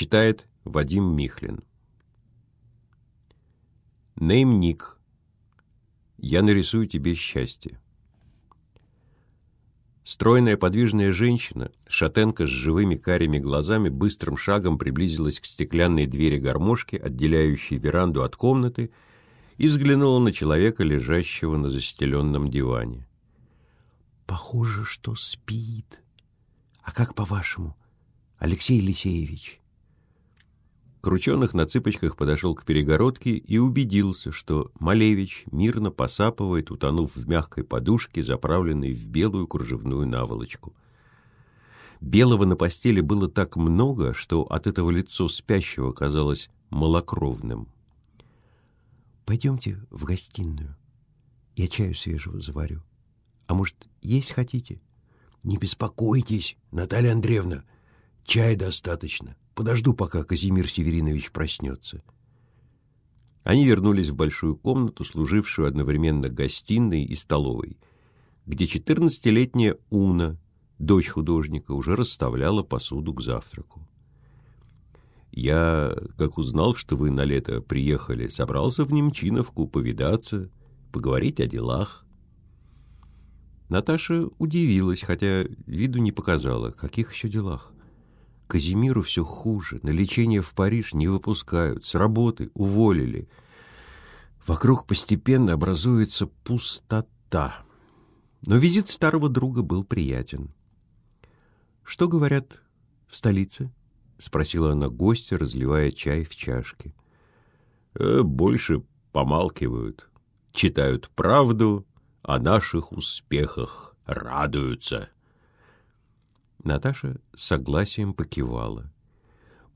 Читает Вадим Михлин. Неймник. Я нарисую тебе счастье. Стройная подвижная женщина, шатенка с живыми карими глазами, быстрым шагом приблизилась к стеклянной двери гармошки, отделяющей веранду от комнаты, и взглянула на человека, лежащего на застеленном диване. «Похоже, что спит. А как по-вашему, Алексей Елисеевич?» Крученых на цыпочках подошел к перегородке и убедился, что Малевич мирно посапывает, утонув в мягкой подушке, заправленной в белую кружевную наволочку. Белого на постели было так много, что от этого лицо спящего казалось малокровным. «Пойдемте в гостиную. Я чаю свежего заварю. А может, есть хотите?» «Не беспокойтесь, Наталья Андреевна. Чая достаточно. Подожду, пока Казимир Северинович проснется. Они вернулись в большую комнату, служившую одновременно гостиной и столовой, где четырнадцатилетняя Уна, дочь художника, уже расставляла посуду к завтраку. «Я, как узнал, что вы на лето приехали, собрался в Немчиновку повидаться, поговорить о делах». Наташа удивилась, хотя виду не показала, каких еще делах. Казимиру все хуже, на лечение в Париж не выпускают, с работы уволили. Вокруг постепенно образуется пустота. Но визит старого друга был приятен. «Что говорят в столице?» — спросила она гостя, разливая чай в чашке. «Э, «Больше помалкивают, читают правду, о наших успехах радуются». Наташа с согласием покивала.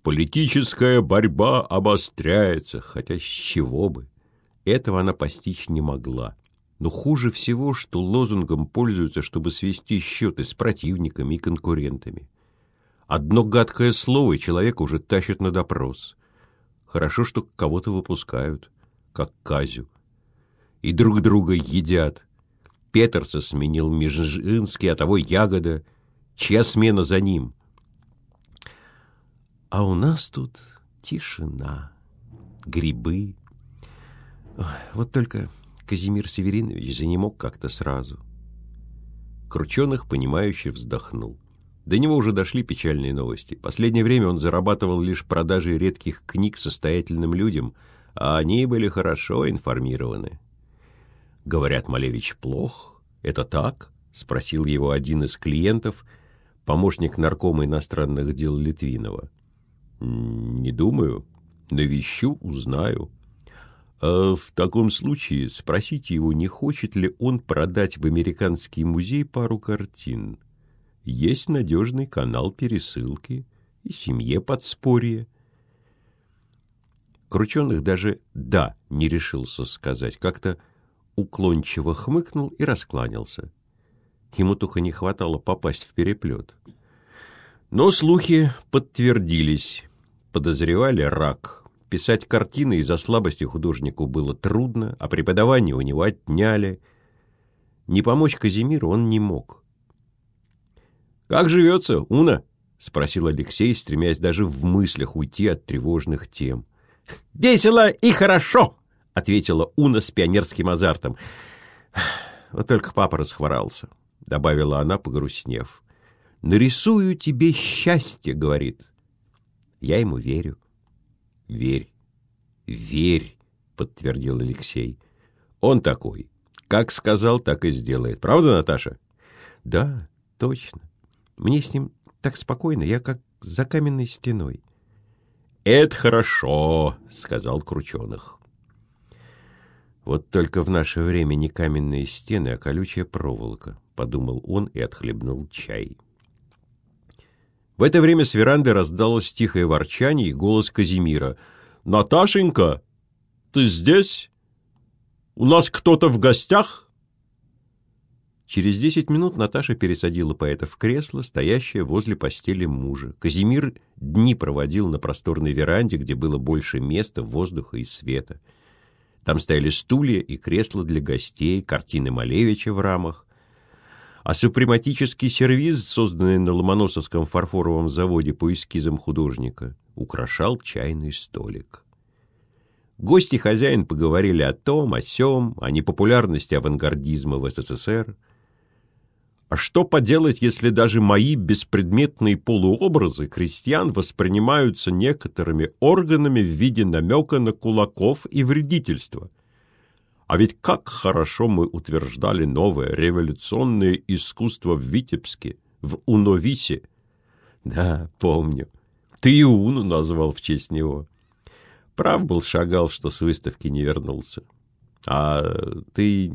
Политическая борьба обостряется, хотя с чего бы. Этого она постичь не могла. Но хуже всего, что лозунгом пользуются, чтобы свести счеты с противниками и конкурентами. Одно гадкое слово, и человека уже тащат на допрос. Хорошо, что кого-то выпускают, как Казю. И друг друга едят. Петерса сменил Межинский, а того Ягода — Чья смена за ним? А у нас тут тишина, грибы. Вот только Казимир Северинович же не мог как-то сразу. Крученых, понимающе вздохнул. До него уже дошли печальные новости. Последнее время он зарабатывал лишь продажей редких книг состоятельным людям, а они были хорошо информированы. Говорят, Малевич плох. Это так? Спросил его один из клиентов — помощник наркома иностранных дел Литвинова. «Не думаю. Навещу, узнаю. А в таком случае спросите его, не хочет ли он продать в американский музей пару картин. Есть надежный канал пересылки и семье подспорье». Крученых даже «да» не решился сказать, как-то уклончиво хмыкнул и раскланялся. Ему только не хватало попасть в переплет. Но слухи подтвердились. Подозревали рак. Писать картины из-за слабости художнику было трудно, а преподавание у него отняли. Не помочь Казимиру он не мог. «Как живется, Уна?» — спросил Алексей, стремясь даже в мыслях уйти от тревожных тем. «Весело и хорошо!» — ответила Уна с пионерским азартом. Вот только папа расхворался. — добавила она, погрустнев. «Нарисую тебе счастье», — говорит. Я ему верю. «Верь, верь», — подтвердил Алексей. «Он такой. Как сказал, так и сделает. Правда, Наташа?» «Да, точно. Мне с ним так спокойно, я как за каменной стеной». «Это хорошо», — сказал Крученых. Вот только в наше время не каменные стены, а колючая проволока. — подумал он и отхлебнул чай. В это время с веранды раздалось тихое ворчание и голос Казимира. «Наташенька, ты здесь? У нас кто-то в гостях?» Через десять минут Наташа пересадила поэта в кресло, стоящее возле постели мужа. Казимир дни проводил на просторной веранде, где было больше места, воздуха и света. Там стояли стулья и кресла для гостей, картины Малевича в рамах, а супрематический сервиз, созданный на Ломоносовском фарфоровом заводе по эскизам художника, украшал чайный столик. Гости хозяин поговорили о том, о сём, о непопулярности авангардизма в СССР. А что поделать, если даже мои беспредметные полуобразы крестьян воспринимаются некоторыми органами в виде намека на кулаков и вредительства? А ведь как хорошо мы утверждали новое революционное искусство в Витебске, в Уновисе. Да, помню. Ты и Уну назвал в честь него. Прав был Шагал, что с выставки не вернулся. А ты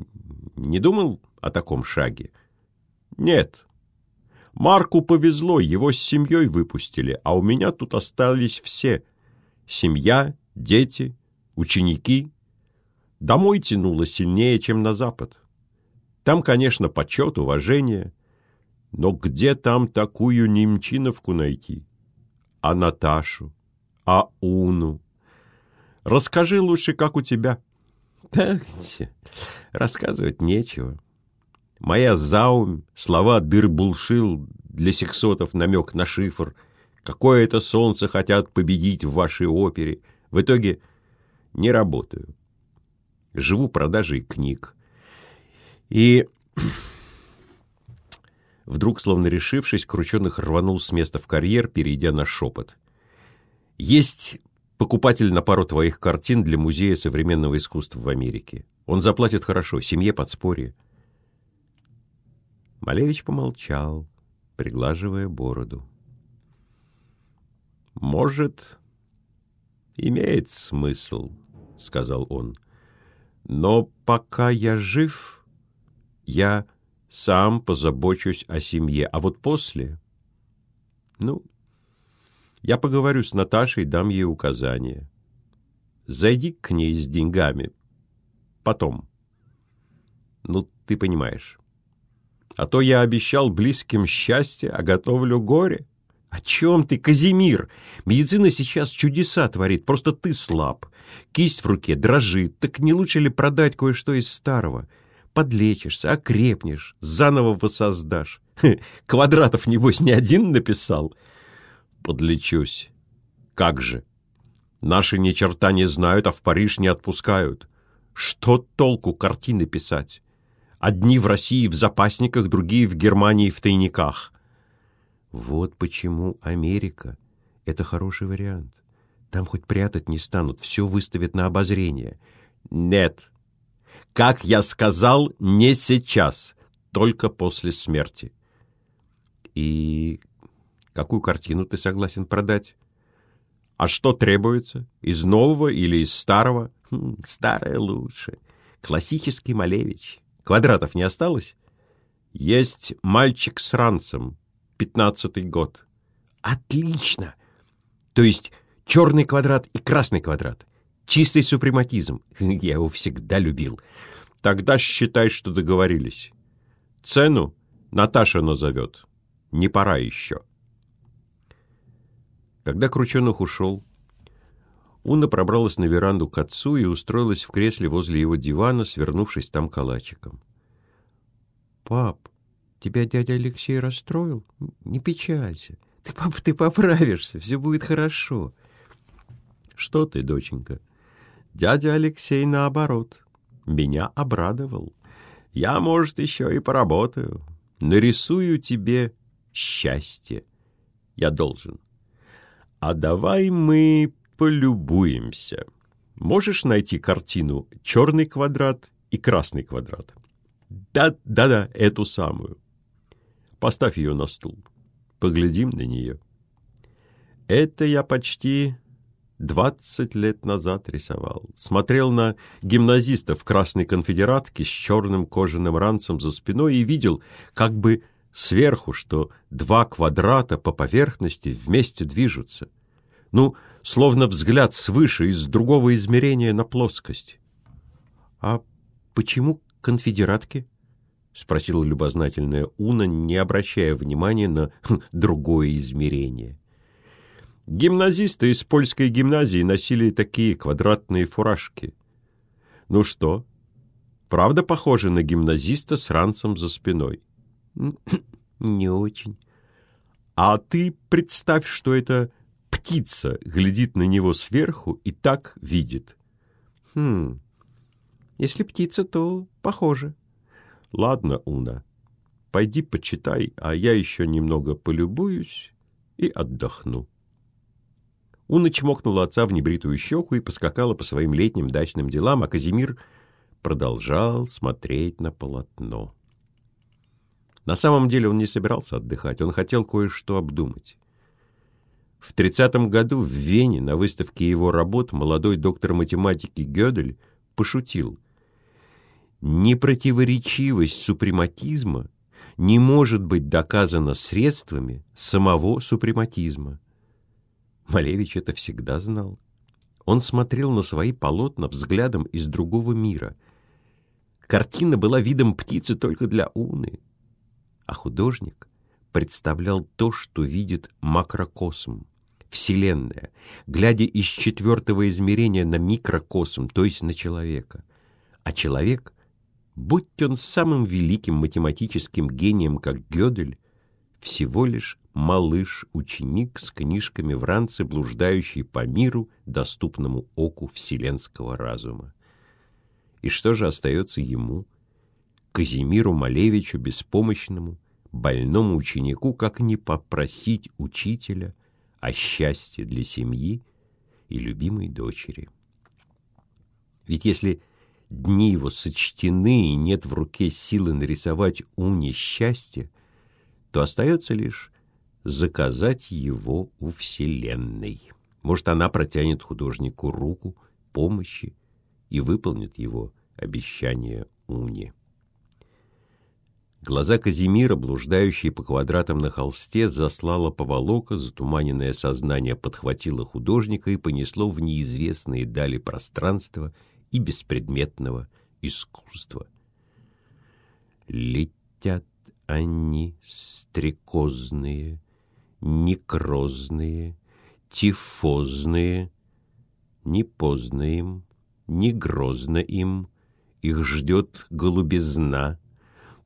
не думал о таком шаге? Нет. Марку повезло, его с семьей выпустили, а у меня тут остались все. Семья, дети, ученики. Домой тянуло сильнее, чем на запад. Там, конечно, почет, уважение. Но где там такую немчиновку найти? А Наташу? А Уну? Расскажи лучше, как у тебя. Да, рассказывать нечего. Моя заумь, слова дыр-булшил, для сексотов намек на шифр. Какое это солнце хотят победить в вашей опере. В итоге не работаю. Живу продажей книг. И вдруг, словно решившись, Крученых рванул с места в карьер, перейдя на шепот. Есть покупатель на пару твоих картин для Музея современного искусства в Америке. Он заплатит хорошо, семье подспорье. Малевич помолчал, приглаживая бороду. «Может, имеет смысл», — сказал он. «Но пока я жив, я сам позабочусь о семье, а вот после... Ну, я поговорю с Наташей, дам ей указания. Зайди к ней с деньгами. Потом. Ну, ты понимаешь. А то я обещал близким счастье, а готовлю горе. О чем ты, Казимир? Медицина сейчас чудеса творит, просто ты слаб. Кисть в руке дрожит, так не лучше ли продать кое-что из старого? Подлечишься, окрепнешь, заново воссоздашь. Квадратов, небось, не один написал — подлечусь. Как же? Наши ни черта не знают, а в Париж не отпускают. Что толку картины писать? Одни в России в запасниках, другие в Германии в тайниках. Вот почему Америка — это хороший вариант. Там хоть прятать не станут, все выставят на обозрение. Нет. Как я сказал, не сейчас, только после смерти. И Какую картину ты согласен продать? А что требуется? Из нового или из старого? Хм, старое лучше. Классический Малевич. Квадратов не осталось? Есть мальчик с ранцем. Пятнадцатый год. Отлично! То есть черный квадрат и красный квадрат. Чистый супрематизм. Я его всегда любил. Тогда считай, что договорились. Цену Наташа назовет. Не пора еще. Когда Крученых ушел, Уна пробралась на веранду к отцу и устроилась в кресле возле его дивана, свернувшись там калачиком. «Пап, тебя дядя Алексей расстроил? Не печалься. Ты, пап, ты поправишься, все будет хорошо». «Что ты, доченька? Дядя Алексей наоборот. Меня обрадовал. Я, может, еще и поработаю. Нарисую тебе счастье. Я должен». А давай мы полюбуемся. Можешь найти картину «Черный квадрат» и «Красный квадрат»? Да, да-да, эту самую. Поставь ее на стул. Поглядим на нее. Это я почти двадцать лет назад рисовал. Смотрел на гимназиста в красной конфедератке с черным кожаным ранцем за спиной и видел, как бы сверху, что два квадрата по поверхности вместе движутся. Ну, словно взгляд свыше из другого измерения на плоскость. «А почему конфедератки?» — спросила любознательная Уна, не обращая внимания на хм, другое измерение. Гимназисты из польской гимназии носили такие квадратные фуражки. Ну что, правда похоже на гимназиста с ранцем за спиной? Не очень. А ты представь, что это птица глядит на него сверху и так видит. Хм. Если птица, то похоже. Ладно, Уна, пойди почитай, а я еще немного полюбуюсь и отдохну. Уна чмокнула отца в небритую щеку и поскакала по своим летним дачным делам, а Казимир продолжал смотреть на полотно. На самом деле он не собирался отдыхать, он хотел кое-что обдумать. В 30 году в Вене на выставке его работ молодой доктор математики Гёдель пошутил. Непротиворечивость супрематизма не может быть доказана средствами самого супрематизма. Малевич это всегда знал. Он смотрел на свои полотна взглядом из другого мира. Картина была видом птицы только для Уны, а художник представлял то, что видит макрокосм, Вселенная, глядя из четвертого измерения на микрокосм, то есть на человека. А человек, будь он самым великим математическим гением, как Гёдель, всего лишь малыш-ученик с книжками в ранце, блуждающий по миру, доступному оку вселенского разума. И что же остается ему, Казимиру Малевичу, беспомощному, больному ученику, как не попросить учителя о счастье для семьи и любимой дочери? Ведь если дни его сочтены и нет в руке силы нарисовать Уне счастье, то остается лишь заказать его у Вселенной. Может, она протянет художнику руку помощи и выполнит его обещание Уне. Глаза Казимира, блуждающие по квадратам на холсте, заслала поволока, затуманенное сознание подхватило художника и понесло в неизвестные дали пространства и беспредметного искусства. Летят они стрекозные, некрозные, тифозные, не поздно им, не грозно им, их ждет голубизна,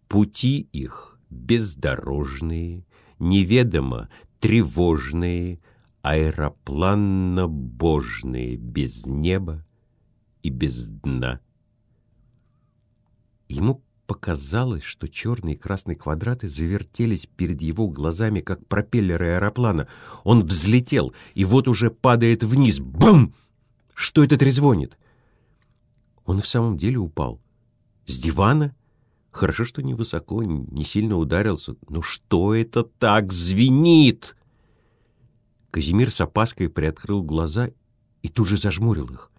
пути их бездорожные, неведомо тревожные, аэропланно-божные, без неба и без дна. Ему Показалось, что черные и красные квадраты завертелись перед его глазами, как пропеллеры аэроплана. Он взлетел, и вот уже падает вниз. Бам! Что это трезвонит? Он в самом деле упал. С дивана? Хорошо, что не высоко, не сильно ударился. Но что это так звенит? Казимир с опаской приоткрыл глаза и тут же зажмурил их.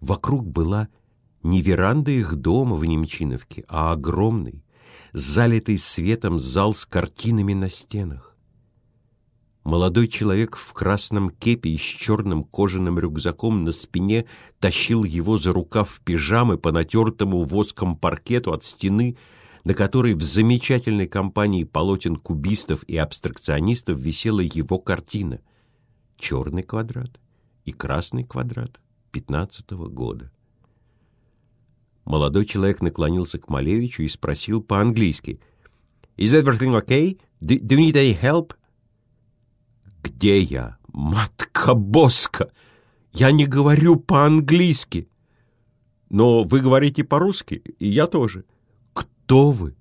Вокруг была не веранда их дома в Немчиновке, а огромный, залитый светом зал с картинами на стенах. Молодой человек в красном кепе и с черным кожаным рюкзаком на спине тащил его за рукав пижамы по натертому воском паркету от стены, на которой в замечательной компании полотен кубистов и абстракционистов висела его картина «Черный квадрат» и «Красный квадрат» пятнадцатого года. Молодой человек наклонился к Малевичу и спросил по-английски. «Is everything okay? Do, do you need any help?» «Где я, матка Боска? Я не говорю по-английски!» «Но вы говорите по-русски, и я тоже». «Кто вы?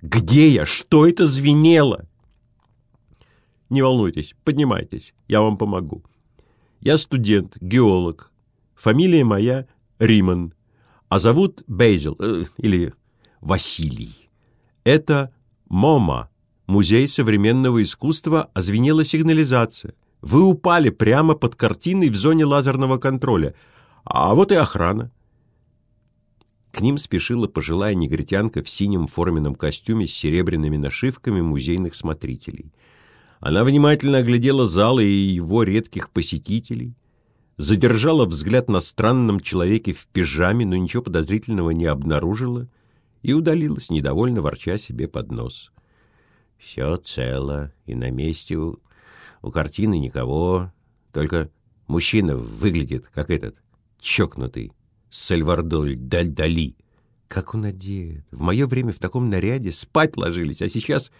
Где я? Что это звенело?» «Не волнуйтесь, поднимайтесь, я вам помогу. Я студент, геолог. Фамилия моя Риман а зовут Бейзил э, или Василий. Это МОМА, Музей современного искусства, озвенела сигнализация. Вы упали прямо под картиной в зоне лазерного контроля. А вот и охрана. К ним спешила пожилая негритянка в синем форменном костюме с серебряными нашивками музейных смотрителей. Она внимательно оглядела зал и его редких посетителей – задержала взгляд на странном человеке в пижаме, но ничего подозрительного не обнаружила и удалилась, недовольно ворча себе под нос. Все цело, и на месте у, у картины никого, только мужчина выглядит, как этот, чокнутый, Сальвардоль Даль-Дали, Как он одет. В мое время в таком наряде спать ложились, а сейчас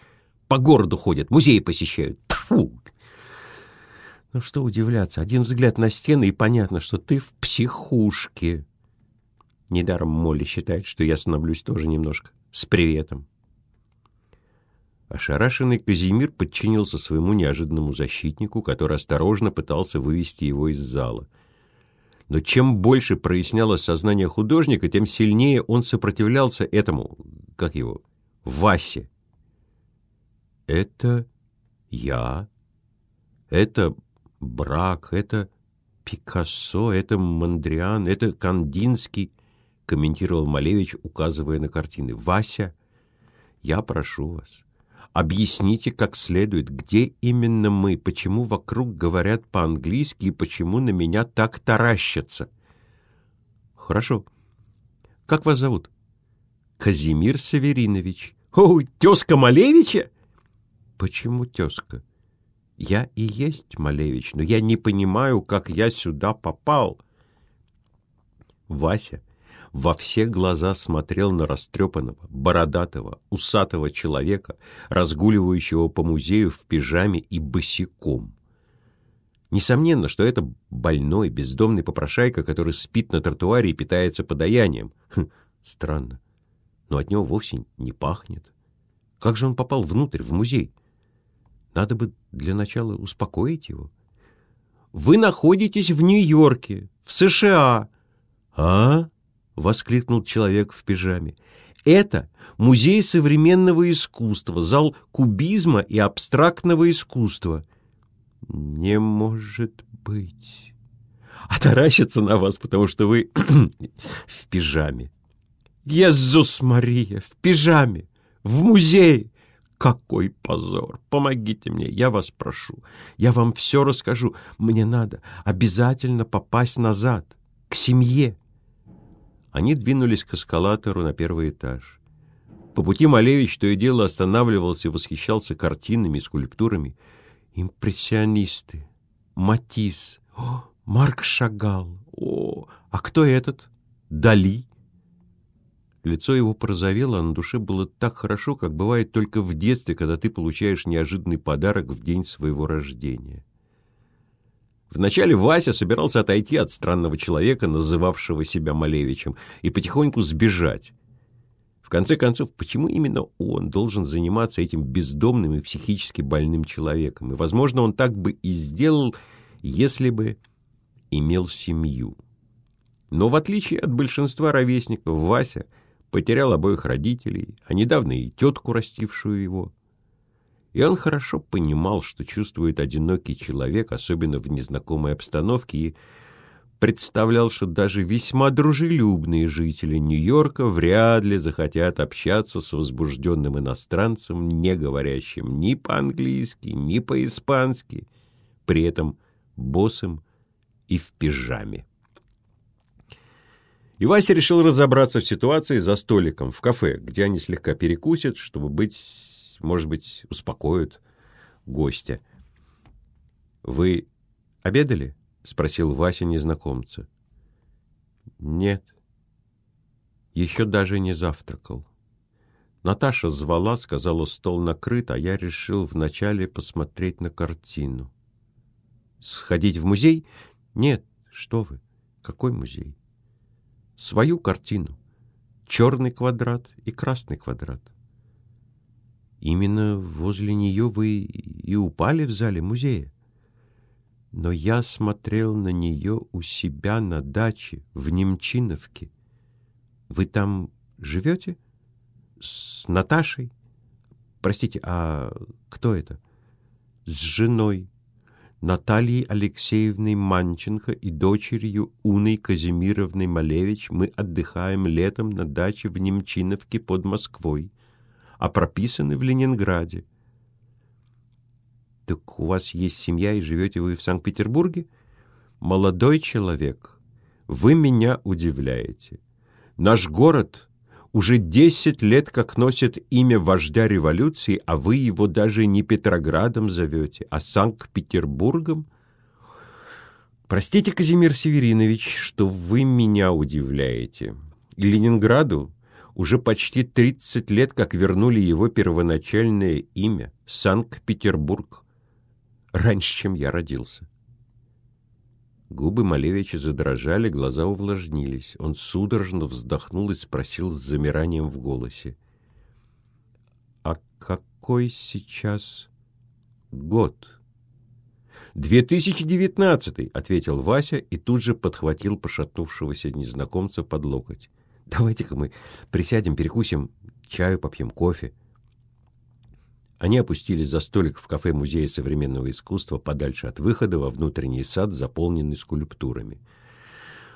по городу ходят, музеи посещают. Тьфу! Ну что удивляться, один взгляд на стены, и понятно, что ты в психушке. Недаром Молли считает, что я становлюсь тоже немножко с приветом. Ошарашенный Казимир подчинился своему неожиданному защитнику, который осторожно пытался вывести его из зала. Но чем больше прояснялось сознание художника, тем сильнее он сопротивлялся этому, как его, Васе. «Это я, это брак, это Пикассо, это Мандриан, это Кандинский», комментировал Малевич, указывая на картины. «Вася, я прошу вас, Объясните как следует, где именно мы, почему вокруг говорят по-английски и почему на меня так таращатся. Хорошо. Как вас зовут? Казимир Северинович. О, тезка Малевича? Почему тезка? Я и есть Малевич, но я не понимаю, как я сюда попал. Вася во все глаза смотрел на растрепанного, бородатого, усатого человека, разгуливающего по музею в пижаме и босиком. Несомненно, что это больной, бездомный попрошайка, который спит на тротуаре и питается подаянием. Хм, странно. Но от него вовсе не пахнет. Как же он попал внутрь, в музей? Надо бы для начала успокоить его. Вы находитесь в Нью-Йорке, в США. А? воскликнул человек в пижаме. Это музей современного искусства, зал кубизма и абстрактного искусства. Не может быть. А таращится на вас, потому что вы в пижаме. Иисус Мария, в пижаме, в музее. Какой позор! Помогите мне, я вас прошу. Я вам все расскажу. Мне надо обязательно попасть назад, к семье. Они двинулись к эскалатору на первый этаж. По пути Малевич то и дело останавливался и восхищался картинами скульптурами. Импрессионисты, Матисс, о, Марк Шагал, о, а кто этот? Дали? Лицо его порозовело, а на душе было так хорошо, как бывает только в детстве, когда ты получаешь неожиданный подарок в день своего рождения. Вначале Вася собирался отойти от странного человека, называвшего себя Малевичем, и потихоньку сбежать. В конце концов, почему именно он должен заниматься этим бездомным и психически больным человеком? И, возможно, он так бы и сделал, если бы имел семью. Но в отличие от большинства ровесников, Вася потерял обоих родителей, а недавно и тетку, растившую его. И он хорошо понимал, что чувствует одинокий человек, особенно в незнакомой обстановке, и представлял, что даже весьма дружелюбные жители Нью-Йорка вряд ли захотят общаться с возбужденным иностранцем, не говорящим ни по-английски, ни по-испански, при этом босым и в пижаме. И Вася решил разобраться в ситуации за столиком в кафе, где они слегка перекусят, чтобы быть может быть, успокоят гостя. «Вы обедали?» — спросил Вася незнакомца. «Нет, еще даже не завтракал. Наташа звала, сказала, стол накрыт, а я решил вначале посмотреть на картину. Сходить в музей? Нет, что вы, какой музей? Свою картину. Черный квадрат и красный квадрат. Именно возле нее вы и упали в зале музея. Но я смотрел на нее у себя на даче в Немчиновке. Вы там живете? С Наташей? Простите, а кто это? С женой Натальей Алексеевной Манченко и дочерью Уной Казимировной Малевич мы отдыхаем летом на даче в Немчиновке под Москвой а прописаны в Ленинграде. Так у вас есть семья и живете вы в Санкт-Петербурге? Молодой человек, вы меня удивляете. Наш город уже десять лет как носит имя вождя революции, а вы его даже не Петроградом зовете, а Санкт-Петербургом. Простите, Казимир Северинович, что вы меня удивляете. Ленинграду Уже почти 30 лет, как вернули его первоначальное имя — Санкт-Петербург. Раньше, чем я родился. Губы Малевича задрожали, глаза увлажнились. Он судорожно вздохнул и спросил с замиранием в голосе. «А какой сейчас год?» «2019», — ответил Вася и тут же подхватил пошатнувшегося незнакомца под локоть. «Давайте-ка мы присядем, перекусим, чаю попьем, кофе». Они опустились за столик в кафе Музея современного искусства подальше от выхода во внутренний сад, заполненный скульптурами.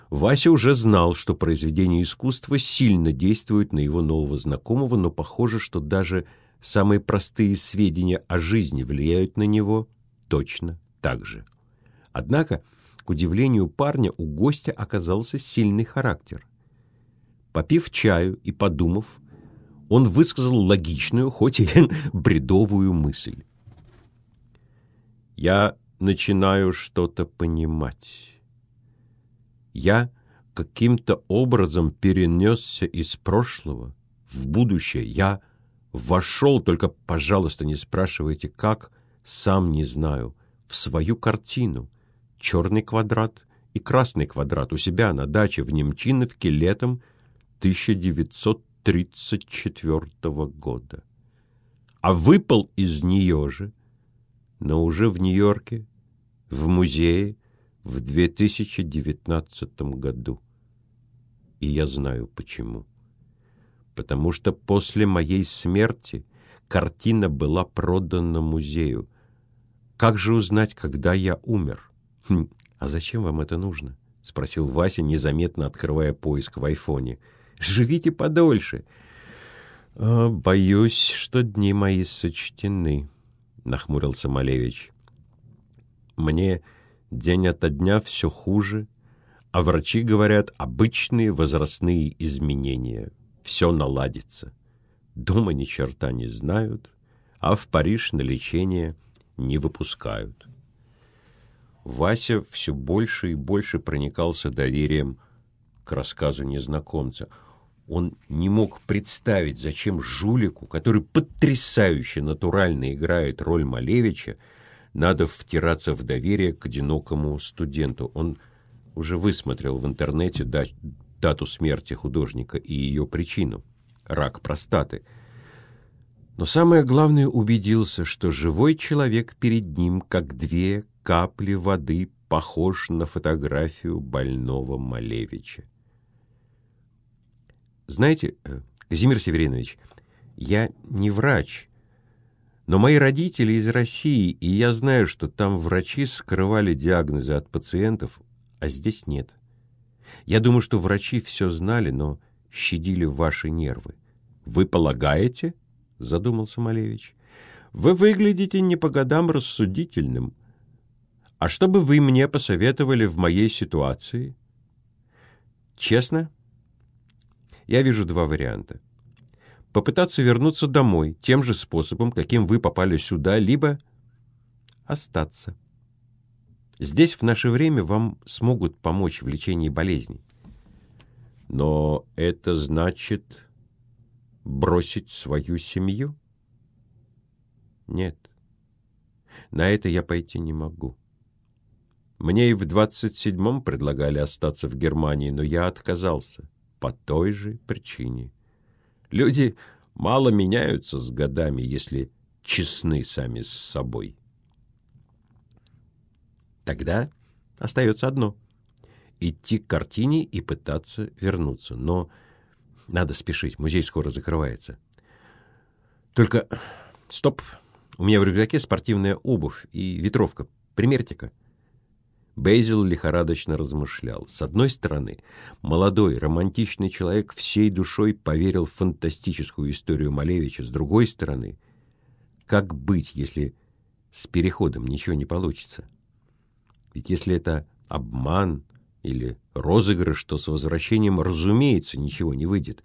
Вася уже знал, что произведения искусства сильно действуют на его нового знакомого, но похоже, что даже самые простые сведения о жизни влияют на него точно так же. Однако, к удивлению парня, у гостя оказался сильный характер. Попив чаю и подумав, он высказал логичную, хоть и бредовую мысль. «Я начинаю что-то понимать. Я каким-то образом перенесся из прошлого в будущее. Я вошел, только, пожалуйста, не спрашивайте, как, сам не знаю, в свою картину. Черный квадрат и красный квадрат у себя на даче в Немчиновке летом 1900 1934 года. А выпал из нее же, но уже в Нью-Йорке, в музее в 2019 году. И я знаю почему. Потому что после моей смерти картина была продана музею. Как же узнать, когда я умер? Хм, а зачем вам это нужно? спросил Вася, незаметно открывая поиск в айфоне. Живите подольше. «А, боюсь, что дни мои сочтены, нахмурился Малевич. Мне день ото дня все хуже, а врачи говорят обычные возрастные изменения. Все наладится. Дома ни черта не знают, а в Париж на лечение не выпускают. Вася все больше и больше проникался доверием к рассказу незнакомца. Он не мог представить, зачем жулику, который потрясающе натурально играет роль Малевича, надо втираться в доверие к одинокому студенту. Он уже высмотрел в интернете дату смерти художника и ее причину – рак простаты. Но самое главное убедился, что живой человек перед ним, как две капли воды, похож на фотографию больного Малевича. Знаете, э, Казимир Северинович, я не врач, но мои родители из России, и я знаю, что там врачи скрывали диагнозы от пациентов, а здесь нет. Я думаю, что врачи все знали, но щадили ваши нервы. Вы полагаете? задумался Малевич. Вы выглядите не по годам рассудительным. А что бы вы мне посоветовали в моей ситуации? Честно, я вижу два варианта. Попытаться вернуться домой тем же способом, каким вы попали сюда, либо остаться. Здесь в наше время вам смогут помочь в лечении болезней. Но это значит бросить свою семью? Нет. На это я пойти не могу. Мне и в двадцать седьмом предлагали остаться в Германии, но я отказался по той же причине. Люди мало меняются с годами, если честны сами с собой. Тогда остается одно — идти к картине и пытаться вернуться. Но надо спешить, музей скоро закрывается. Только стоп, у меня в рюкзаке спортивная обувь и ветровка. Примерьте-ка. Бейзил лихорадочно размышлял. С одной стороны, молодой, романтичный человек всей душой поверил в фантастическую историю Малевича. С другой стороны, как быть, если с переходом ничего не получится? Ведь если это обман или розыгрыш, то с возвращением, разумеется, ничего не выйдет.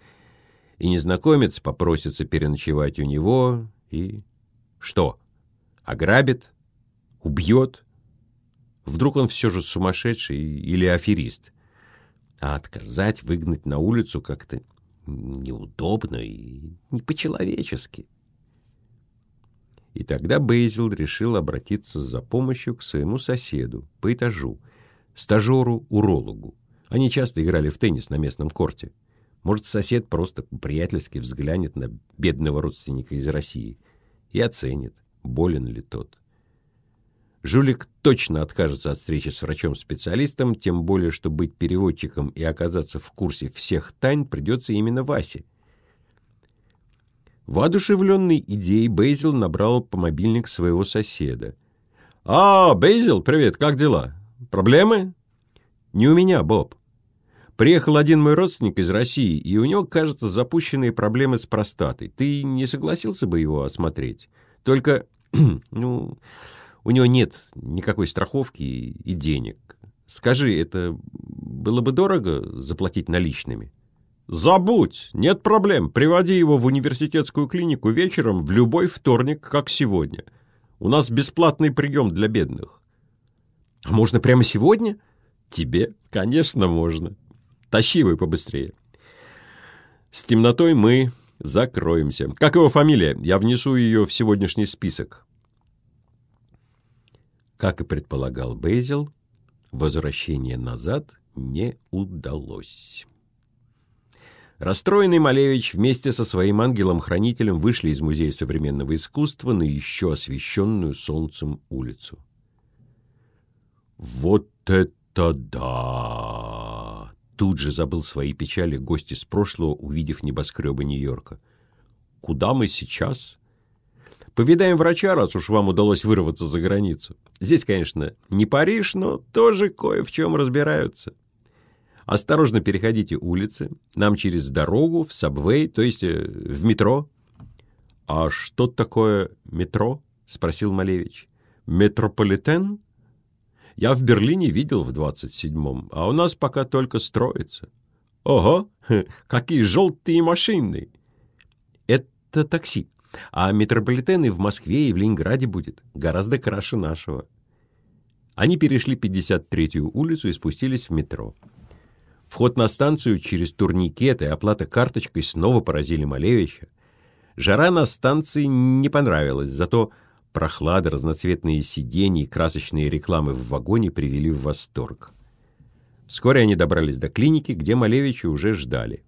И незнакомец попросится переночевать у него и... Что? Ограбит? Убьет? Вдруг он все же сумасшедший или аферист. А отказать, выгнать на улицу как-то неудобно и не по-человечески. И тогда Бейзил решил обратиться за помощью к своему соседу по этажу, стажеру-урологу. Они часто играли в теннис на местном корте. Может, сосед просто приятельски взглянет на бедного родственника из России и оценит, болен ли тот. Жулик точно откажется от встречи с врачом-специалистом, тем более, что быть переводчиком и оказаться в курсе всех тайн придется именно Васе. Воодушевленный идеей, Бейзил набрал по мобильник своего соседа. «А, Бейзил, привет, как дела? Проблемы?» «Не у меня, Боб. Приехал один мой родственник из России, и у него, кажется, запущенные проблемы с простатой. Ты не согласился бы его осмотреть? Только, ну, у него нет никакой страховки и денег. Скажи, это было бы дорого заплатить наличными?» «Забудь! Нет проблем. Приводи его в университетскую клинику вечером в любой вторник, как сегодня. У нас бесплатный прием для бедных». «А можно прямо сегодня?» «Тебе, конечно, можно. Тащи его побыстрее». С темнотой мы закроемся. Как его фамилия? Я внесу ее в сегодняшний список. Как и предполагал Бейзел, возвращение назад не удалось. Расстроенный Малевич вместе со своим ангелом-хранителем вышли из Музея современного искусства на еще освещенную солнцем улицу. «Вот это да!» Тут же забыл свои печали гость из прошлого, увидев небоскребы Нью-Йорка. «Куда мы сейчас?» «Повидаем врача, раз уж вам удалось вырваться за границу. Здесь, конечно, не Париж, но тоже кое в чем разбираются». Осторожно переходите улицы, нам через дорогу, в сабвей, то есть э, в метро. — А что такое метро? — спросил Малевич. — Метрополитен? Я в Берлине видел в 27-м, а у нас пока только строится. — Ого, какие желтые машины! — Это такси. А метрополитен и в Москве, и в Ленинграде будет. Гораздо краше нашего. Они перешли 53-ю улицу и спустились в метро. Вход на станцию через турникет и оплата карточкой снова поразили Малевича. Жара на станции не понравилась, зато прохлада, разноцветные сиденья и красочные рекламы в вагоне привели в восторг. Вскоре они добрались до клиники, где Малевича уже ждали.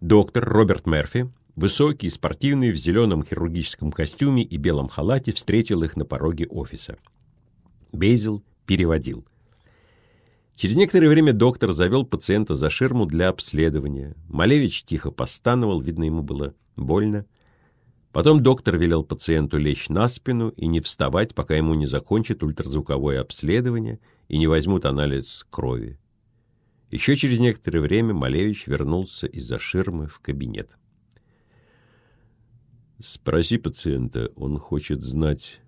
Доктор Роберт Мерфи, высокий, спортивный, в зеленом хирургическом костюме и белом халате, встретил их на пороге офиса. Бейзел переводил. Через некоторое время доктор завел пациента за ширму для обследования. Малевич тихо постановал, видно, ему было больно. Потом доктор велел пациенту лечь на спину и не вставать, пока ему не закончат ультразвуковое обследование и не возьмут анализ крови. Еще через некоторое время Малевич вернулся из-за ширмы в кабинет. «Спроси пациента, он хочет знать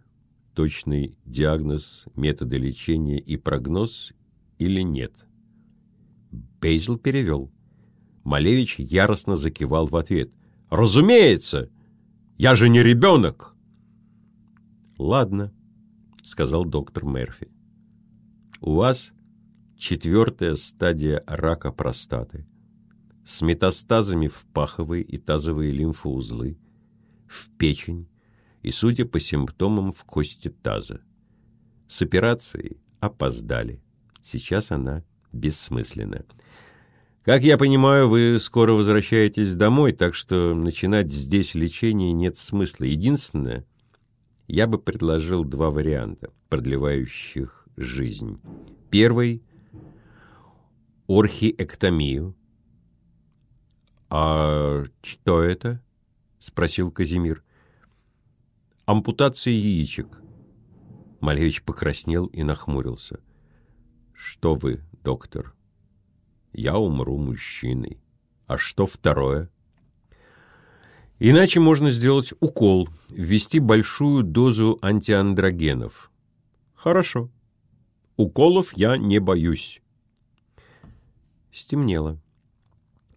точный диагноз, методы лечения и прогноз или нет. Бейзл перевел. Малевич яростно закивал в ответ. «Разумеется! Я же не ребенок!» «Ладно», — сказал доктор Мерфи. «У вас четвертая стадия рака простаты с метастазами в паховые и тазовые лимфоузлы, в печень и, судя по симптомам, в кости таза. С операцией опоздали. Сейчас она бессмысленна. Как я понимаю, вы скоро возвращаетесь домой, так что начинать здесь лечение нет смысла. Единственное, я бы предложил два варианта, продлевающих жизнь. Первый – орхиэктомию. «А что это?» – спросил Казимир. «Ампутация яичек». Малевич покраснел и нахмурился. Что вы, доктор? Я умру мужчиной. А что второе? Иначе можно сделать укол, ввести большую дозу антиандрогенов. Хорошо. Уколов я не боюсь. Стемнело.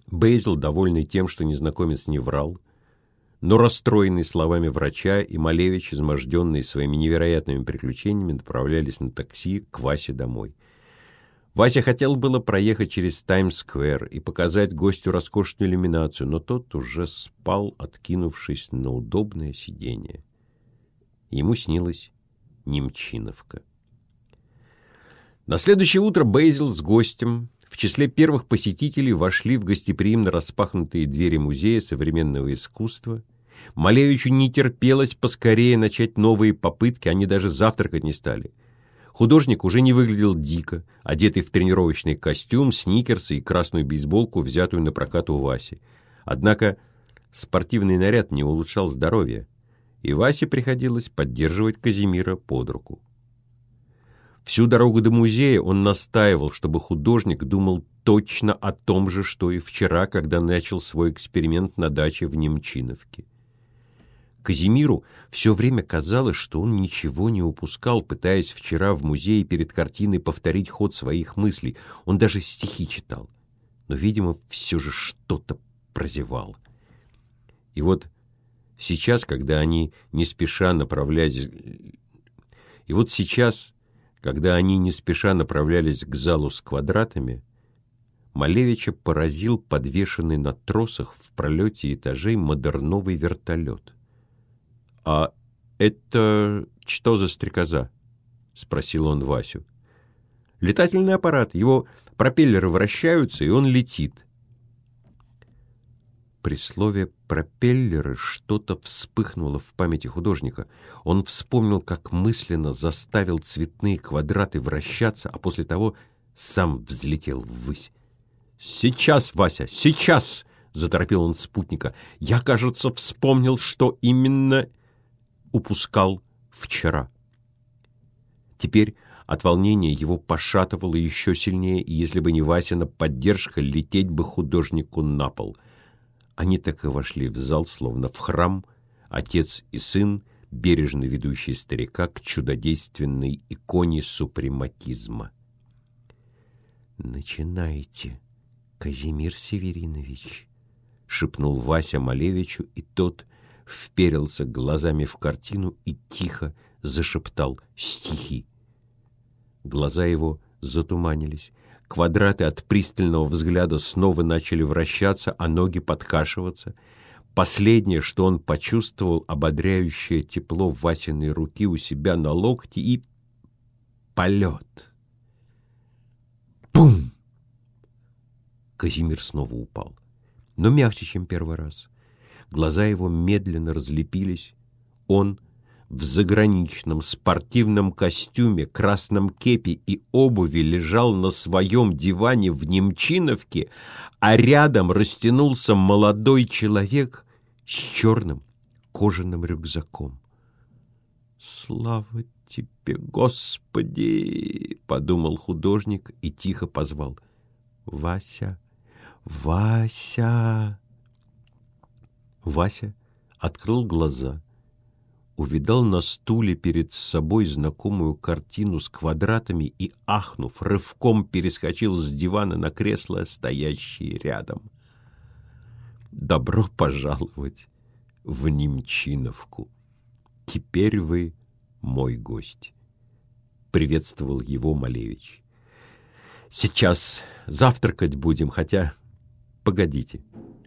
Бейзл, довольный тем, что незнакомец не врал, но расстроенный словами врача и Малевич, изможденный своими невероятными приключениями, направлялись на такси к Васе домой. Вася хотел было проехать через Таймс-сквер и показать гостю роскошную иллюминацию, но тот уже спал, откинувшись на удобное сиденье. Ему снилась Немчиновка. На следующее утро Бейзил с гостем в числе первых посетителей вошли в гостеприимно распахнутые двери Музея современного искусства. Малевичу не терпелось поскорее начать новые попытки, они даже завтракать не стали. Художник уже не выглядел дико, одетый в тренировочный костюм, сникерсы и красную бейсболку, взятую на прокат у Васи. Однако спортивный наряд не улучшал здоровье, и Васе приходилось поддерживать Казимира под руку. Всю дорогу до музея он настаивал, чтобы художник думал точно о том же, что и вчера, когда начал свой эксперимент на даче в Немчиновке. Казимиру все время казалось, что он ничего не упускал, пытаясь вчера в музее перед картиной повторить ход своих мыслей. Он даже стихи читал, но, видимо, все же что-то прозевал. И вот сейчас, когда они не спеша направлялись... И вот сейчас, когда они не спеша направлялись к залу с квадратами, Малевича поразил подвешенный на тросах в пролете этажей модерновый вертолет — «А это что за стрекоза?» — спросил он Васю. «Летательный аппарат. Его пропеллеры вращаются, и он летит». При слове «пропеллеры» что-то вспыхнуло в памяти художника. Он вспомнил, как мысленно заставил цветные квадраты вращаться, а после того сам взлетел ввысь. «Сейчас, Вася, сейчас!» — заторопил он спутника. «Я, кажется, вспомнил, что именно упускал вчера. Теперь от волнения его пошатывало еще сильнее, и если бы не Васина поддержка, лететь бы художнику на пол. Они так и вошли в зал, словно в храм, отец и сын, бережно ведущие старика к чудодейственной иконе супрематизма. «Начинайте, Казимир Северинович», — шепнул Вася Малевичу, и тот — вперился глазами в картину и тихо зашептал стихи. Глаза его затуманились. Квадраты от пристального взгляда снова начали вращаться, а ноги подкашиваться. Последнее, что он почувствовал, ободряющее тепло Васиной руки у себя на локте и полет. Бум! Казимир снова упал, но мягче, чем первый раз. Глаза его медленно разлепились. Он в заграничном спортивном костюме, красном кепи и обуви лежал на своем диване в Немчиновке, а рядом растянулся молодой человек с черным кожаным рюкзаком. «Слава тебе, Господи!» — подумал художник и тихо позвал. «Вася! Вася!» Вася открыл глаза, увидал на стуле перед собой знакомую картину с квадратами и, ахнув, рывком перескочил с дивана на кресло, стоящее рядом. «Добро пожаловать в Немчиновку! Теперь вы мой гость!» — приветствовал его Малевич. «Сейчас завтракать будем, хотя... Погодите!»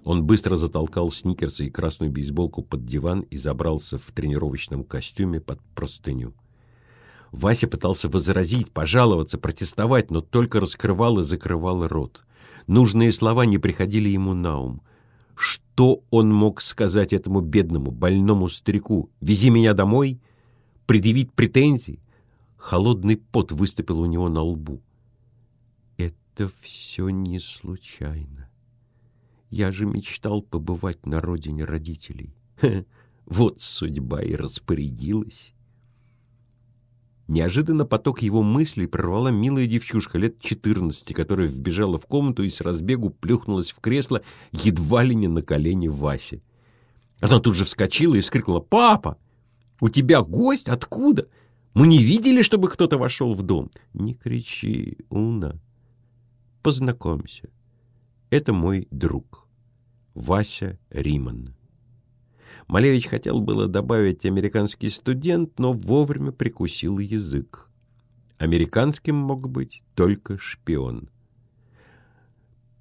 Он быстро затолкал сникерсы и красную бейсболку под диван и забрался в тренировочном костюме под простыню. Вася пытался возразить, пожаловаться, протестовать, но только раскрывал и закрывал рот. Нужные слова не приходили ему на ум. Что он мог сказать этому бедному, больному старику? «Вези меня домой?» «Предъявить претензии?» Холодный пот выступил у него на лбу. «Это все не случайно. Я же мечтал побывать на родине родителей. Ха, вот судьба и распорядилась. Неожиданно поток его мыслей прорвала милая девчушка лет четырнадцати, которая вбежала в комнату и с разбегу плюхнулась в кресло едва ли не на колени Васи. Она тут же вскочила и вскрикнула «Папа! У тебя гость? Откуда? Мы не видели, чтобы кто-то вошел в дом». «Не кричи, Уна. Познакомься. Это мой друг». Вася Риман. Малевич хотел было добавить американский студент, но вовремя прикусил язык. Американским мог быть только шпион.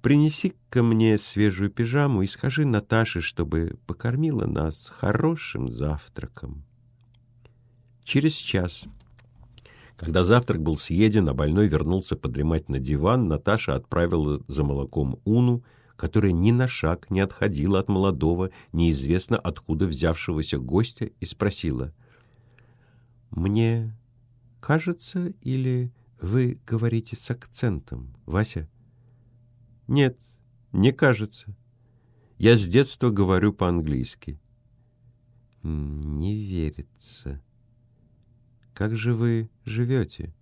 принеси ко мне свежую пижаму и скажи Наташе, чтобы покормила нас хорошим завтраком. Через час, когда завтрак был съеден, а больной вернулся подремать на диван, Наташа отправила за молоком Уну, которая ни на шаг не отходила от молодого, неизвестно откуда взявшегося гостя, и спросила: "Мне кажется, или вы говорите с акцентом, Вася?" "Нет, не кажется. Я с детства говорю по-английски". "Не верится. Как же вы живете?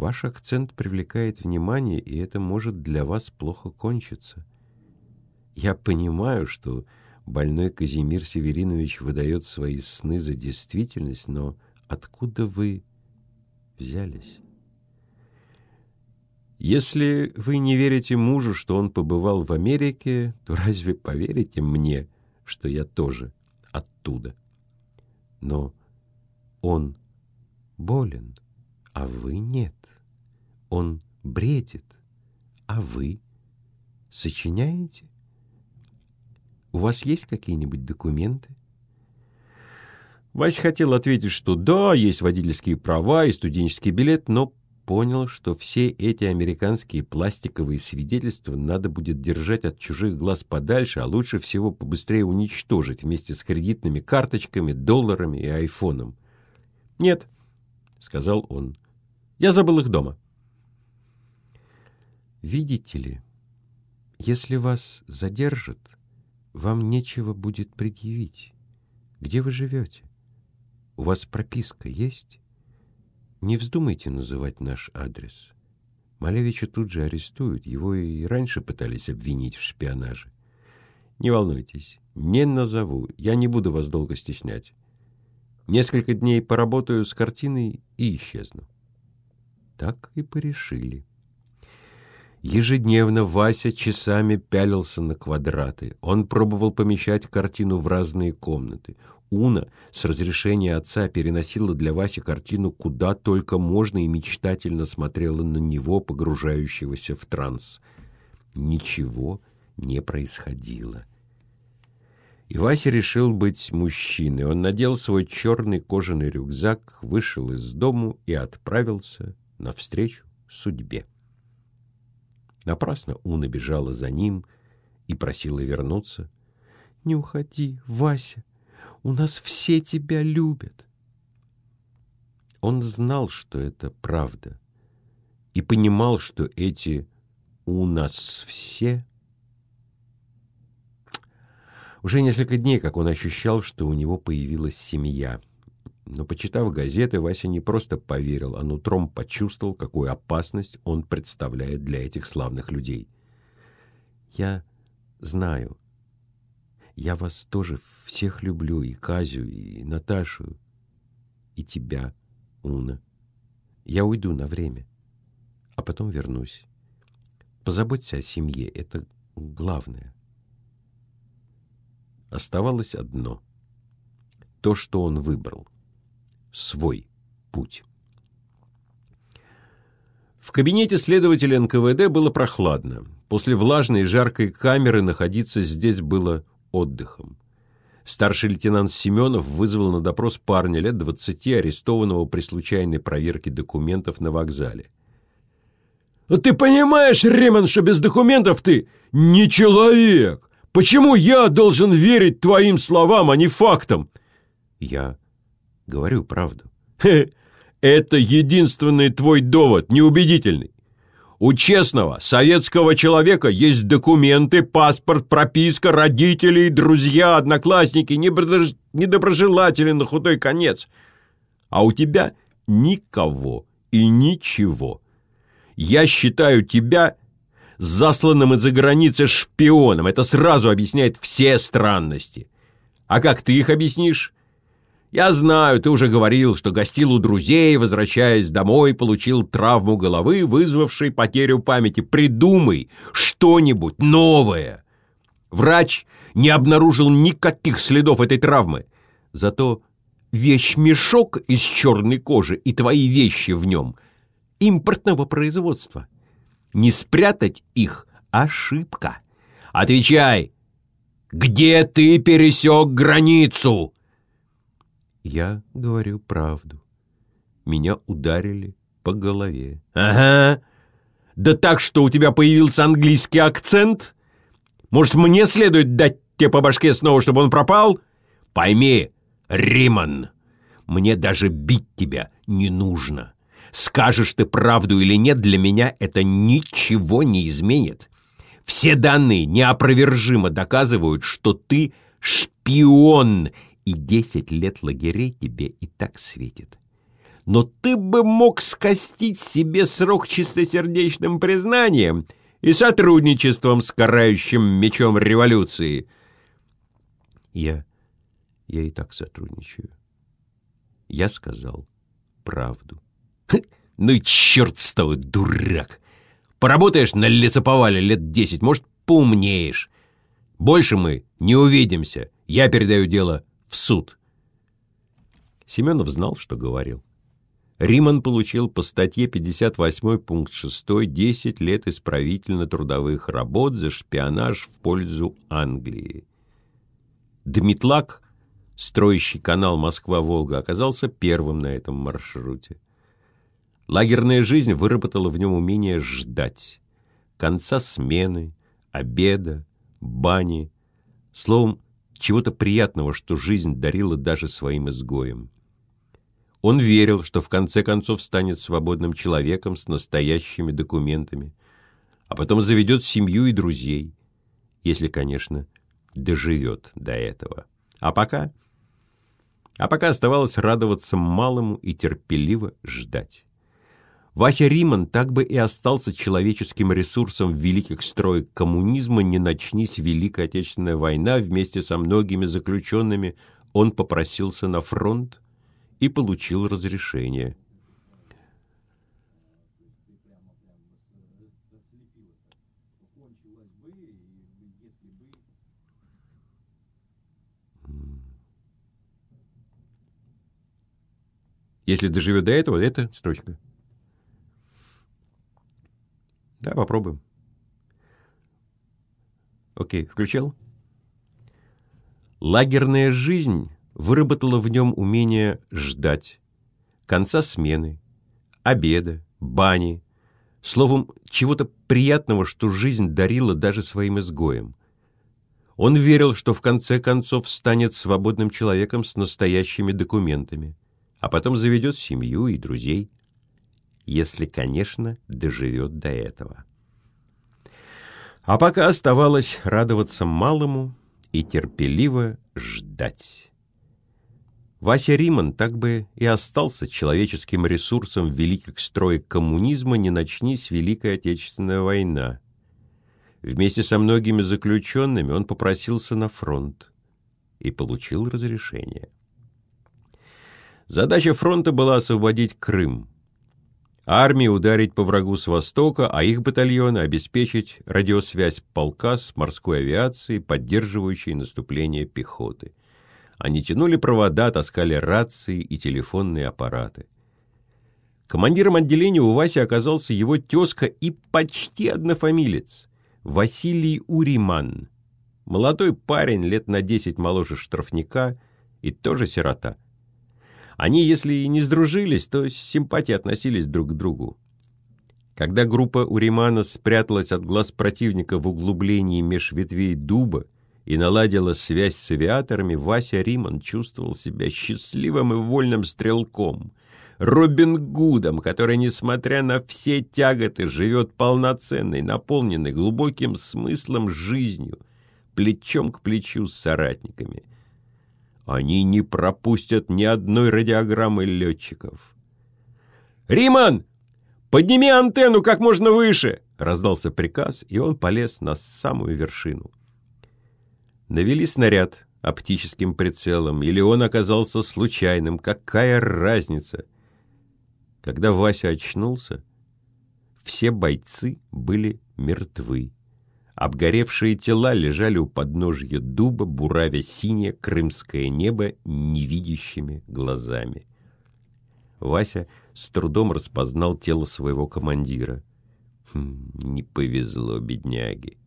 Ваш акцент привлекает внимание, и это может для вас плохо кончиться. Я понимаю, что больной Казимир Северинович выдает свои сны за действительность, но откуда вы взялись? Если вы не верите мужу, что он побывал в Америке, то разве поверите мне, что я тоже оттуда? Но он болен, а вы нет. Он бредит, а вы сочиняете? У вас есть какие-нибудь документы? Вась хотел ответить, что да, есть водительские права и студенческий билет, но понял, что все эти американские пластиковые свидетельства надо будет держать от чужих глаз подальше, а лучше всего побыстрее уничтожить вместе с кредитными карточками, долларами и айфоном. "Нет", сказал он. "Я забыл их дома". Видите ли, если вас задержат, вам нечего будет предъявить. Где вы живете? У вас прописка есть? Не вздумайте называть наш адрес. Малевича тут же арестуют, его и раньше пытались обвинить в шпионаже. Не волнуйтесь, не назову, я не буду вас долго стеснять. Несколько дней поработаю с картиной и исчезну. Так и порешили. Ежедневно Вася часами пялился на квадраты. Он пробовал помещать картину в разные комнаты. Уна с разрешения отца переносила для Васи картину куда только можно и мечтательно смотрела на него, погружающегося в транс. Ничего не происходило. И Вася решил быть мужчиной. Он надел свой черный кожаный рюкзак, вышел из дому и отправился навстречу судьбе. Напрасно Уна бежала за ним и просила вернуться. «Не уходи, Вася, у нас все тебя любят». Он знал, что это правда, и понимал, что эти «у нас все» Уже несколько дней, как он ощущал, что у него появилась семья. Но, почитав газеты, Вася не просто поверил, а нутром почувствовал, какую опасность он представляет для этих славных людей. «Я знаю. Я вас тоже всех люблю, и Казю, и Наташу, и тебя, Уна. Я уйду на время, а потом вернусь. Позаботься о семье, это главное». Оставалось одно — то, что он выбрал — свой путь. В кабинете следователя НКВД было прохладно. После влажной и жаркой камеры находиться здесь было отдыхом. Старший лейтенант Семенов вызвал на допрос парня лет двадцати, арестованного при случайной проверке документов на вокзале. «Ну ты понимаешь, Ремон, что без документов ты не человек! Почему я должен верить твоим словам, а не фактам?» «Я Говорю правду. Хе, это единственный твой довод, неубедительный. У честного советского человека есть документы, паспорт, прописка, родители, друзья, одноклассники, недоброжелатели на худой конец. А у тебя никого и ничего. Я считаю тебя засланным из-за границы шпионом. Это сразу объясняет все странности. А как ты их объяснишь? Я знаю, ты уже говорил, что гостил у друзей, возвращаясь домой, получил травму головы, вызвавшей потерю памяти. Придумай что-нибудь новое. Врач не обнаружил никаких следов этой травмы. Зато вещмешок из черной кожи и твои вещи в нем импортного производства. Не спрятать их — ошибка. Отвечай, где ты пересек границу? Я говорю правду. Меня ударили по голове. Ага. Да так, что у тебя появился английский акцент? Может, мне следует дать тебе по башке снова, чтобы он пропал? Пойми, Риман, мне даже бить тебя не нужно. Скажешь ты правду или нет, для меня это ничего не изменит. Все данные неопровержимо доказывают, что ты шпион, и десять лет лагерей тебе и так светит. Но ты бы мог скостить себе срок чистосердечным признанием и сотрудничеством с карающим мечом революции. Я... я и так сотрудничаю. Я сказал правду. Ну и черт с тобой, дурак! Поработаешь на лесоповале лет десять, может, поумнеешь. Больше мы не увидимся. Я передаю дело в суд. Семенов знал, что говорил. Риман получил по статье 58 пункт 6 10 лет исправительно-трудовых работ за шпионаж в пользу Англии. Дмитлак, строящий канал Москва-Волга, оказался первым на этом маршруте. Лагерная жизнь выработала в нем умение ждать. Конца смены, обеда, бани. Словом, чего-то приятного, что жизнь дарила даже своим изгоям. Он верил, что в конце концов станет свободным человеком с настоящими документами, а потом заведет семью и друзей, если, конечно, доживет до этого. А пока... А пока оставалось радоваться малому и терпеливо ждать. Вася Риман так бы и остался человеческим ресурсом великих строек коммунизма, не начнись Великая Отечественная война, вместе со многими заключенными он попросился на фронт и получил разрешение. Если доживет до этого, это строчка. Да, попробуем. Окей, включил? Лагерная жизнь выработала в нем умение ждать. Конца смены, обеда, бани. Словом, чего-то приятного, что жизнь дарила даже своим изгоям. Он верил, что в конце концов станет свободным человеком с настоящими документами, а потом заведет семью и друзей если, конечно, доживет до этого. А пока оставалось радоваться малому и терпеливо ждать. Вася Риман так бы и остался человеческим ресурсом великих строек коммунизма, не начнись Великая Отечественная война. Вместе со многими заключенными он попросился на фронт и получил разрешение. Задача фронта была освободить Крым, армии ударить по врагу с востока, а их батальоны обеспечить радиосвязь полка с морской авиацией, поддерживающей наступление пехоты. Они тянули провода, таскали рации и телефонные аппараты. Командиром отделения у Васи оказался его тезка и почти однофамилец Василий Уриман. Молодой парень, лет на десять моложе штрафника и тоже сирота. Они, если и не сдружились, то с симпатией относились друг к другу. Когда группа Уримана спряталась от глаз противника в углублении меж ветвей дуба и наладила связь с авиаторами, Вася Риман чувствовал себя счастливым и вольным стрелком, Робин Гудом, который, несмотря на все тяготы, живет полноценной, наполненной глубоким смыслом жизнью, плечом к плечу с соратниками. Они не пропустят ни одной радиограммы летчиков. «Риман, подними антенну как можно выше!» Раздался приказ, и он полез на самую вершину. Навели снаряд оптическим прицелом, или он оказался случайным, какая разница? Когда Вася очнулся, все бойцы были мертвы. Обгоревшие тела лежали у подножья дуба, буравя синее крымское небо невидящими глазами. Вася с трудом распознал тело своего командира. Хм, не повезло бедняге.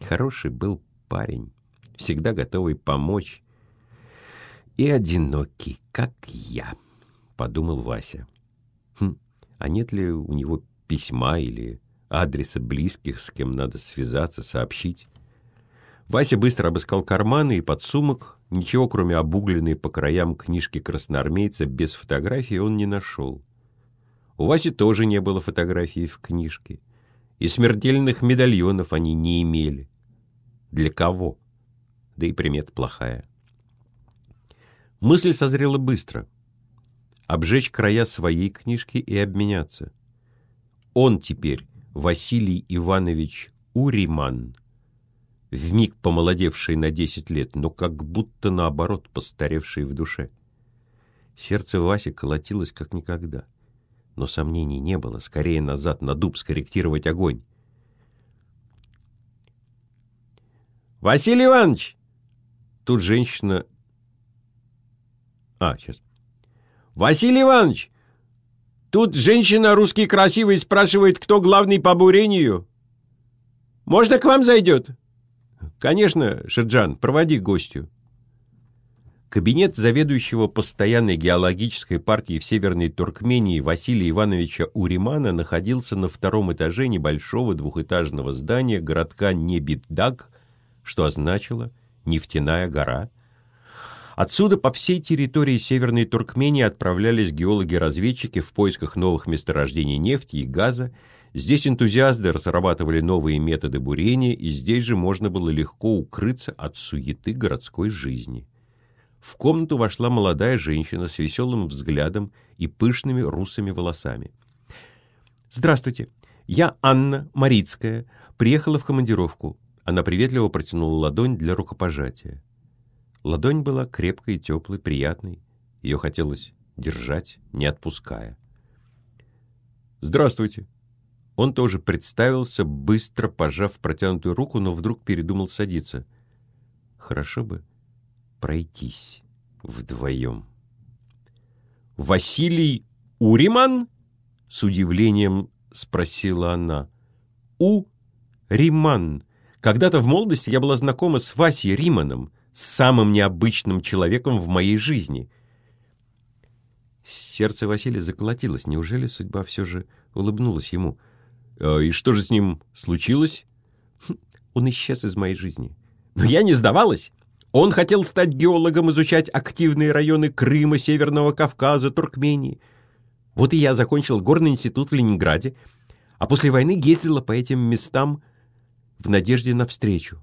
Хороший был парень, всегда готовый помочь. И одинокий, как я, подумал Вася. Хм, а нет ли у него письма или адреса близких, с кем надо связаться, сообщить? Вася быстро обыскал карманы и подсумок. Ничего, кроме обугленной по краям книжки красноармейца, без фотографии он не нашел. У Васи тоже не было фотографии в книжке. И смертельных медальонов они не имели. Для кого? Да и примет плохая. Мысль созрела быстро. Обжечь края своей книжки и обменяться. Он теперь Василий Иванович Уриман, вмиг помолодевший на десять лет, но как будто наоборот постаревший в душе. Сердце Васи колотилось как никогда. Но сомнений не было, скорее назад на дуб скорректировать огонь. «Василий Иванович!» Тут женщина... А, сейчас. «Василий Иванович! Тут женщина русский красивый спрашивает, кто главный по бурению. Можно к вам зайдет?» «Конечно, Шерджан, проводи гостю». Кабинет заведующего постоянной геологической партии в Северной Туркмении Василия Ивановича Уримана находился на втором этаже небольшого двухэтажного здания городка Небитдаг что означало «нефтяная гора». Отсюда по всей территории Северной Туркмении отправлялись геологи-разведчики в поисках новых месторождений нефти и газа. Здесь энтузиасты разрабатывали новые методы бурения, и здесь же можно было легко укрыться от суеты городской жизни. В комнату вошла молодая женщина с веселым взглядом и пышными русыми волосами. «Здравствуйте, я Анна Марицкая, приехала в командировку. Она приветливо протянула ладонь для рукопожатия. Ладонь была крепкой, теплой, приятной. Ее хотелось держать, не отпуская. «Здравствуйте!» Он тоже представился, быстро пожав протянутую руку, но вдруг передумал садиться. «Хорошо бы пройтись вдвоем». «Василий Уриман?» — с удивлением спросила она. «У-Риман», когда-то в молодости я была знакома с Васей Риманом, самым необычным человеком в моей жизни. Сердце Василия заколотилось. Неужели судьба все же улыбнулась ему? «А, «И что же с ним случилось?» хм, «Он исчез из моей жизни. Но я не сдавалась. Он хотел стать геологом, изучать активные районы Крыма, Северного Кавказа, Туркмении. Вот и я закончил горный институт в Ленинграде, а после войны ездила по этим местам в надежде на встречу.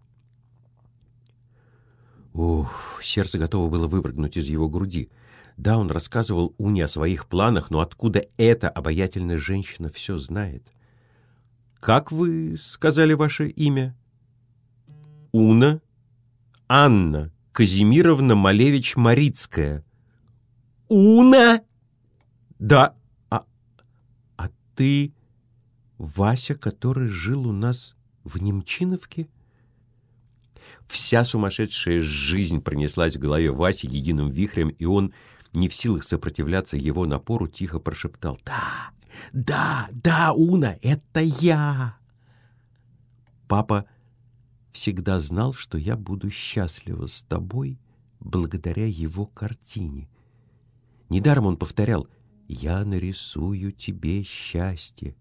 Ух, сердце готово было выпрыгнуть из его груди. Да, он рассказывал Уне о своих планах, но откуда эта обаятельная женщина все знает? «Как вы сказали ваше имя?» «Уна Анна Казимировна Малевич-Марицкая». «Уна?» «Да, а, а ты Вася, который жил у нас в Немчиновке? Вся сумасшедшая жизнь пронеслась в голове Васи единым вихрем, и он, не в силах сопротивляться его напору, тихо прошептал «Да, да, да, Уна, это я!» Папа всегда знал, что я буду счастлива с тобой благодаря его картине. Недаром он повторял «Я нарисую тебе счастье».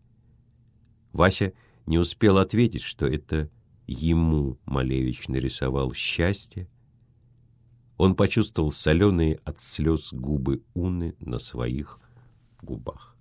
Вася не успел ответить, что это ему Малевич нарисовал счастье. Он почувствовал соленые от слез губы Уны на своих губах.